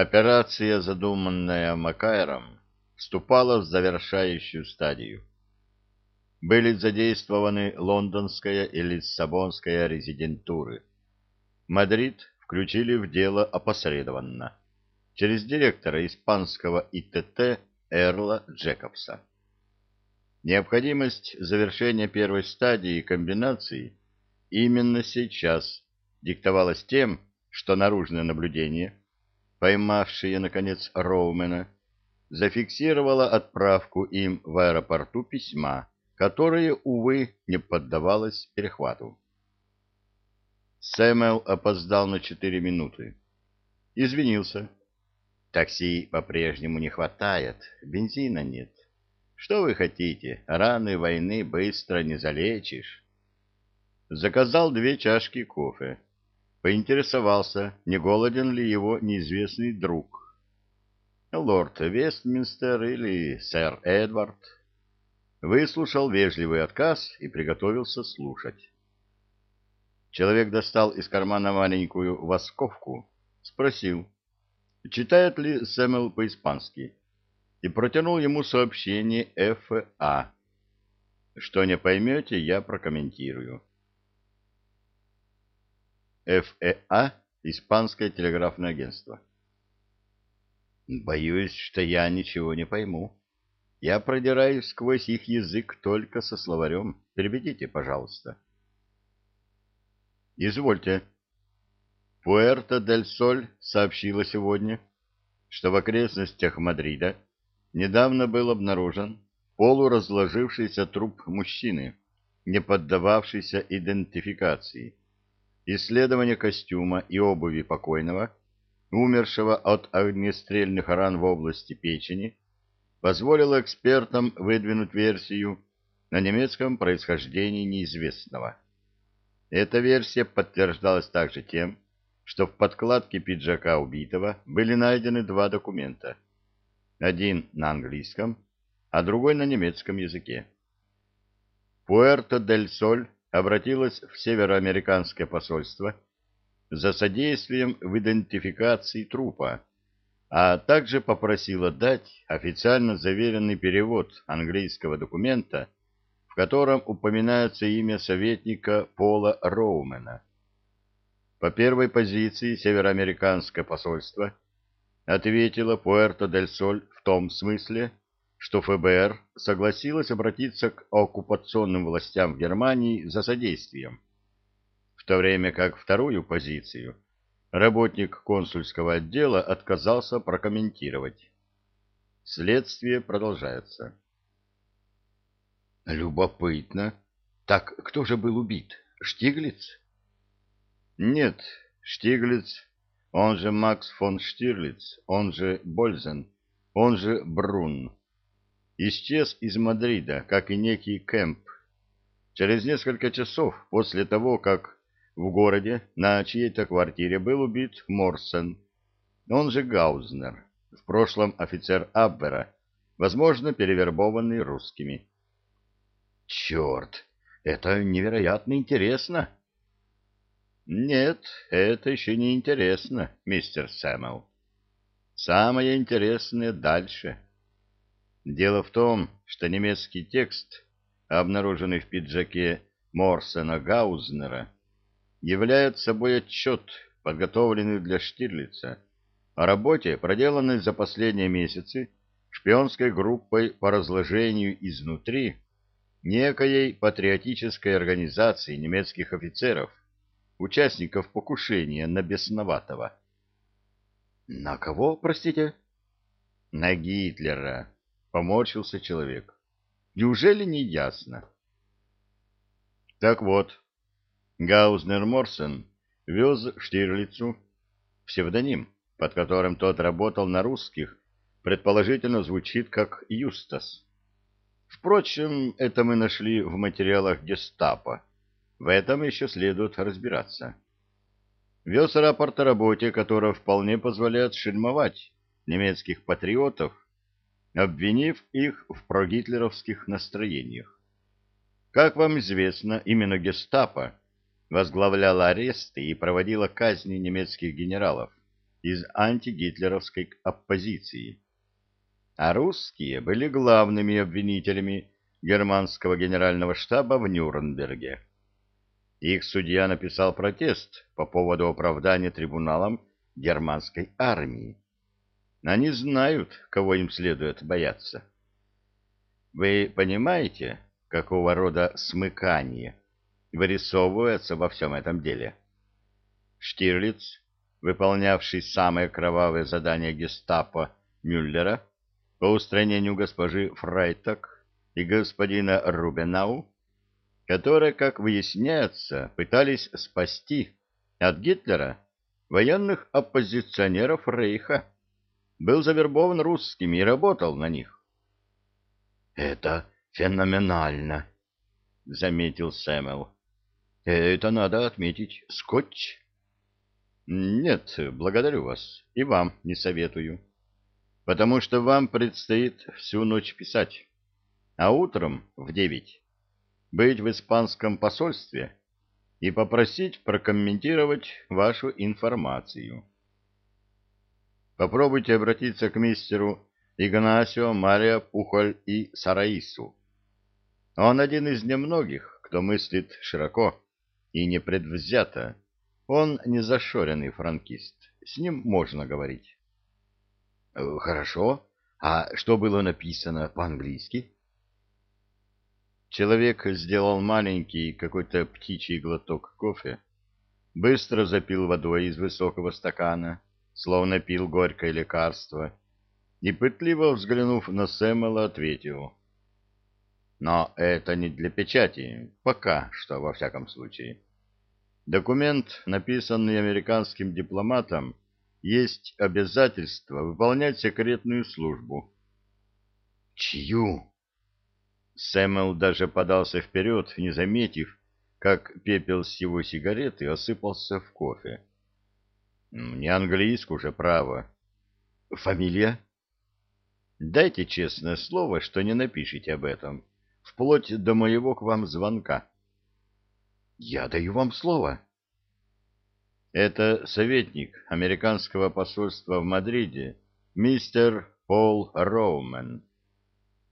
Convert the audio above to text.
Операция, задуманная Макайром, вступала в завершающую стадию. Были задействованы лондонская и лиссабонская резидентуры. Мадрид включили в дело опосредованно, через директора испанского ИТТ Эрла Джекобса. Необходимость завершения первой стадии комбинации именно сейчас диктовалась тем, что наружное наблюдение, поймавшее, наконец, Роумена, зафиксировало отправку им в аэропорту письма, которое, увы, не поддавалось перехвату. Сэмэл опоздал на четыре минуты. Извинился. Такси по-прежнему не хватает, бензина нет. Что вы хотите, раны войны быстро не залечишь. Заказал две чашки кофе. Поинтересовался, не голоден ли его неизвестный друг. Лорд Вестминстер или сэр Эдвард. Выслушал вежливый отказ и приготовился слушать. Человек достал из кармана маленькую восковку, спросил, читает ли Сэмэл по-испански, и протянул ему сообщение ФА. Что не поймете, я прокомментирую. ФЭА – Испанское телеграфное агентство. Боюсь, что я ничего не пойму. Я продираюсь сквозь их язык только со словарем. Переведите, пожалуйста. Извольте. Пуэрто-дель-Соль сообщила сегодня, что в окрестностях Мадрида недавно был обнаружен полуразложившийся труп мужчины, не поддававшийся идентификации. Исследование костюма и обуви покойного, умершего от огнестрельных ран в области печени, позволило экспертам выдвинуть версию на немецком происхождении неизвестного. Эта версия подтверждалась также тем, что в подкладке пиджака убитого были найдены два документа. Один на английском, а другой на немецком языке. Пуэрто-дель-Соль обратилась в североамериканское посольство за содействием в идентификации трупа, а также попросила дать официально заверенный перевод английского документа котором упоминается имя советника Пола Роумена. По первой позиции североамериканское посольство ответило Пуэрто-дель-Соль в том смысле, что ФБР согласилось обратиться к оккупационным властям в Германии за содействием, в то время как вторую позицию работник консульского отдела отказался прокомментировать. Следствие продолжается. Любопытно. Так кто же был убит? Штиглиц? Нет, Штиглиц, он же Макс фон Штирлиц, он же Бользен, он же Брун. Исчез из Мадрида, как и некий Кэмп. Через несколько часов после того, как в городе на чьей-то квартире был убит Морсен, он же Гаузнер, в прошлом офицер Абвера, возможно, перевербованный русскими. Черт, это невероятно интересно. Нет, это еще не интересно, мистер Сэмэл. Самое интересное дальше. Дело в том, что немецкий текст, обнаруженный в пиджаке Морсена Гаузнера, является собой отчет, подготовленный для Штирлица, о работе, проделанной за последние месяцы шпионской группой по разложению изнутри некоей патриотической организации немецких офицеров, участников покушения на Бесноватого. «На кого, простите?» «На Гитлера», — поморщился человек. «Неужели не ясно?» Так вот, Гаузнер Морсен вез Штирлицу псевдоним, под которым тот работал на русских, предположительно звучит как Юстас. Впрочем, это мы нашли в материалах гестапо. В этом еще следует разбираться. Вез рапорт о работе, которая вполне позволяет шельмовать немецких патриотов, обвинив их в прогитлеровских настроениях. Как вам известно, именно гестапо возглавляла аресты и проводила казни немецких генералов, из антигитлеровской оппозиции. А русские были главными обвинителями германского генерального штаба в Нюрнберге. Их судья написал протест по поводу оправдания трибуналом германской армии. Они знают, кого им следует бояться. Вы понимаете, какого рода смыкание вырисовывается во всем этом деле? Штирлиц, выполнявший самое кровавое задание гестапо Мюллера по устранению госпожи Фрайтак и господина Рубенау, которые, как выясняется, пытались спасти от Гитлера военных оппозиционеров Рейха, был завербован русскими и работал на них. — Это феноменально, — заметил Сэмэл. — Это надо отметить. Скотч? — Нет, благодарю вас. И вам не советую. Потому что вам предстоит всю ночь писать. А утром в девять быть в испанском посольстве и попросить прокомментировать вашу информацию. Попробуйте обратиться к мистеру Игнасио Мария Пухоль и Сараису. Он один из немногих, кто мыслит широко и непредвзято. Он не зашоренный франкист, с ним можно говорить. Э, хорошо. А что было написано по-английски? Человек сделал маленький какой-то птичий глоток кофе, быстро запил водой из высокого стакана, словно пил горькое лекарство, и, пытливо взглянув на Сэммела, ответил. Но это не для печати, пока что, во всяком случае. Документ, написанный американским дипломатом, есть обязательство выполнять секретную службу. Чью? Сэмэл даже подался вперед, не заметив, как пепел с его сигареты осыпался в кофе. Не английскую же право. Фамилия? Дайте честное слово, что не напишите об этом, вплоть до моего к вам звонка. Я даю вам слово. Это советник американского посольства в Мадриде, мистер Пол Роумен.